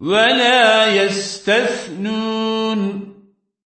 ولا يستثنون.